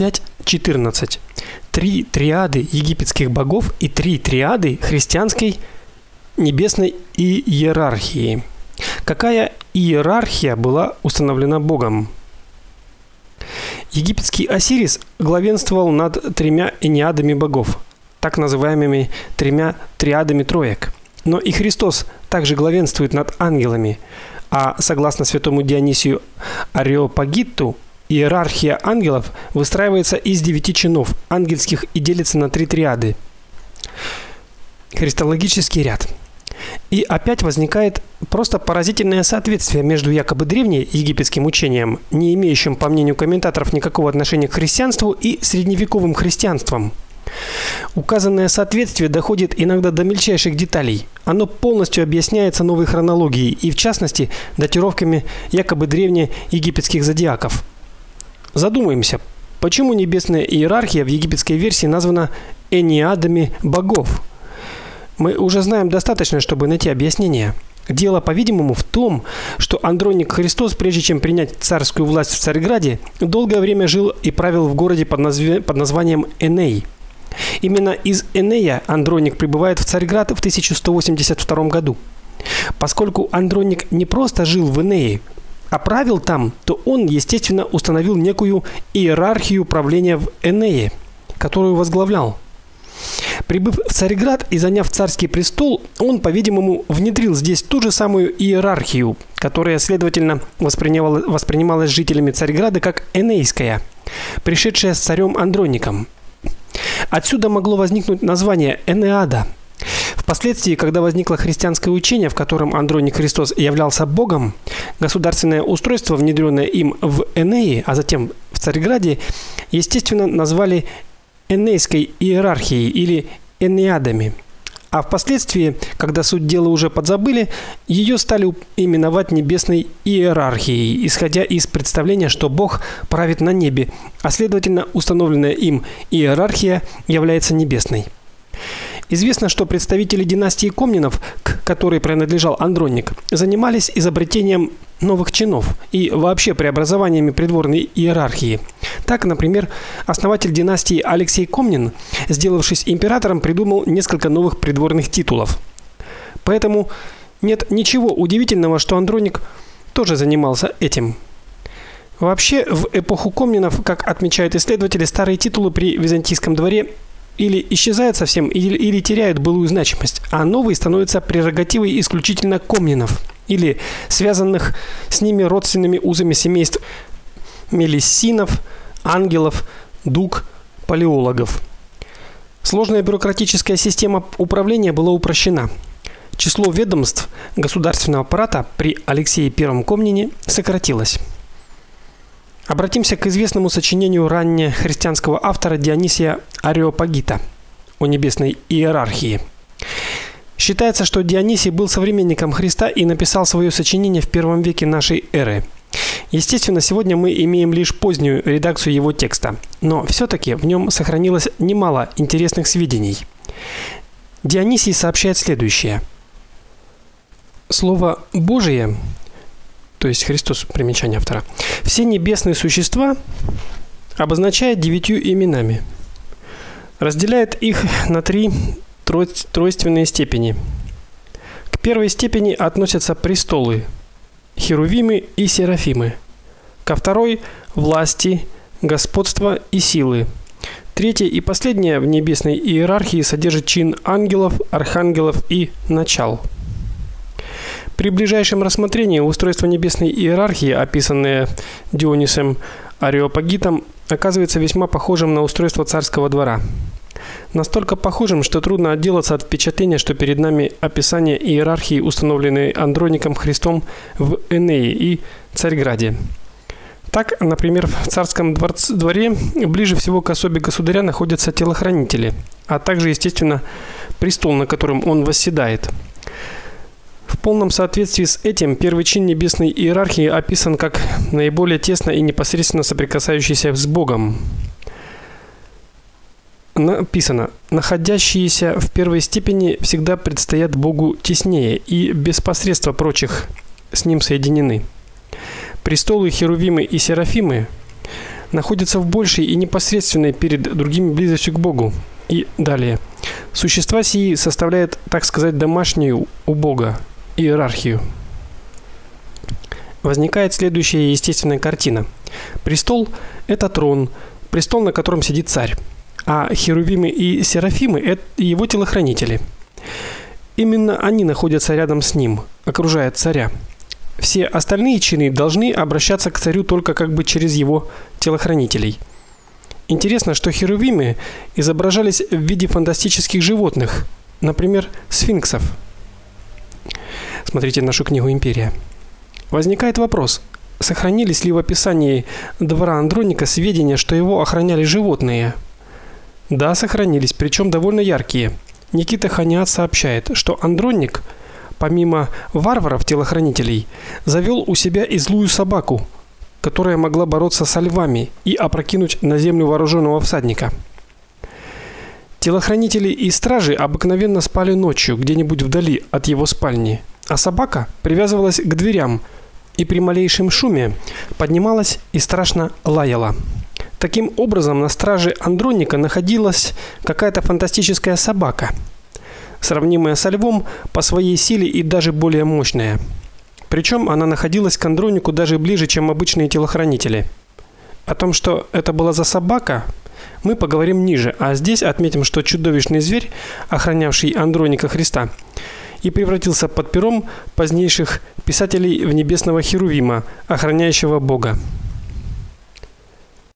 5:14. Три триады египетских богов и три триады христианской небесной иерархии. Какая иерархия была установлена Богом? Египетский Осирис главенствовал над тремя энеадами богов, так называемыми тремя триадами троек. Но и Христос также главенствует над ангелами, а согласно святому Дионисию Ареопагиту, иерархия ангелов выстраивается из девяти чинов ангельских и делится на три триады. Христологический ряд – и опять возникает просто поразительное соответствие между якобы древним египетским учением, не имеющим, по мнению комментаторов, никакого отношения к христианству, и средневековым христианством. Указанное соответствие доходит иногда до мельчайших деталей. Оно полностью объясняется новой хронологией и в частности датировками якобы древнеегипетских зодиаков. Задумаемся, почему небесная иерархия в египетской версии названа энеадами богов? Мы уже знаем достаточно, чтобы найти объяснение. Дело, по-видимому, в том, что Андроник Христос, прежде чем принять царскую власть в Царьграде, долгое время жил и правил в городе под, назв... под названием Эней. Именно из Энея Андроник прибывает в Царьград в 1182 году. Поскольку Андроник не просто жил в Энее, а правил там, то он, естественно, установил некую иерархию правления в Энее, которую возглавлял. Прибыв в Царьград и заняв царский престол, он, по-видимому, внедрил здесь ту же самую иерархию, которая, следовательно, воспринималась воспринималась жителями Царьграда как энейская, пришедшая с царем Андроником. Отсюда могло возникнуть название Энеада. Впоследствии, когда возникло христианское учение, в котором Андроник Христос являлся богом, государственное устройство, внедренное им в Энеи, а затем в Царьграде, естественно, назвали энейской иерархией или энеадами. А впоследствии, когда суть дела уже подзабыли, ее стали именовать небесной иерархией, исходя из представления, что Бог правит на небе, а следовательно, установленная им иерархия является небесной. Известно, что представители династии Комнинов, к которой принадлежал Андроник, занимались изобретением новых чинов и вообще преобразованиями придворной иерархии. Так, например, основатель династии Алексей Комнин, сделавшись императором, придумал несколько новых придворных титулов. Поэтому нет ничего удивительного, что Андроник тоже занимался этим. Вообще, в эпоху Комнинов, как отмечают исследователи, старые титулы при византийском дворе или исчезают совсем, или, или теряют былую значимость, а новые становятся прерогативой исключительно комнинов или связанных с ними родственными узами семейств мелиссинов, ангелов, дуг, палеологов. Сложная бюрократическая система управления была упрощена. Число ведомств государственного аппарата при Алексее I Комнине сократилось. Обратимся к известному сочинению раннехристианского автора Дионисия Ареопагита о небесной иерархии. Считается, что Дионисий был современником Христа и написал свое сочинение в первом веке нашей эры. Естественно, сегодня мы имеем лишь позднюю редакцию его текста, но все таки в нем сохранилось немало интересных сведений. Дионисий сообщает следующее: Слово Божие то есть Христос примечание автора. Все небесные существа обозначает девятью именами. Разделяет их на три тройственные степени. К первой степени относятся престолы, херувимы и серафимы. Ко второй власти, господство и силы. Третья и последняя в небесной иерархии содержит чин ангелов, архангелов и начал. При ближайшем рассмотрении устройство небесной иерархии, описанное Дионисом Ареопагитом, оказывается весьма похожим на устройство царского двора. Настолько похожим, что трудно отделаться от впечатления, что перед нами описание иерархии, установленной Андроником Христом в Энее и Царьграде. Так, например, в царском дворце, дворе ближе всего к особе государя находятся телохранители, а также, естественно, престол, на котором он восседает – в полном соответствии с этим первый чин небесной иерархии описан как наиболее тесно и непосредственно соприкасающийся с Богом. Написано: находящиеся в первой степени всегда предстоят Богу теснее и без посредства прочих с ним соединены. Престолы херувимы и серафимы находится в большей и непосредственной перед другими близостью к Богу. И далее. Существа сии составляют, так сказать, домашнюю у Бога иерархию. Возникает следующая естественная картина. Престол это трон, престол, на котором сидит царь, а херувимы и серафимы это его телохранители. Именно они находятся рядом с ним, окружая царя. Все остальные чины должны обращаться к царю только как бы через его телохранителей. Интересно, что херувимы изображались в виде фантастических животных, например, сфинксов. Смотрите нашу книгу Империя. Возникает вопрос: сохранились ли в описании двора Андроника сведения, что его охраняли животные? Да, сохранились, причем довольно яркие. Никита Ханиат сообщает, что Андроник – помимо варваров-телохранителей, завел у себя и злую собаку, которая могла бороться со львами и опрокинуть на землю вооруженного всадника. Телохранители и стражи обыкновенно спали ночью где-нибудь вдали от его спальни, а собака привязывалась к дверям и при малейшем шуме поднималась и страшно лаяла. Таким образом, на страже Андроника находилась какая-то фантастическая собака – сравнимая со львом по своей силе и даже более мощная. Причем она находилась к Андронику даже ближе, чем обычные телохранители. О том, что это была за собака, мы поговорим ниже, а здесь отметим, что чудовищный зверь, охранявший Андроника Христа, и превратился под пером позднейших писателей в небесного херувима, охраняющего Бога.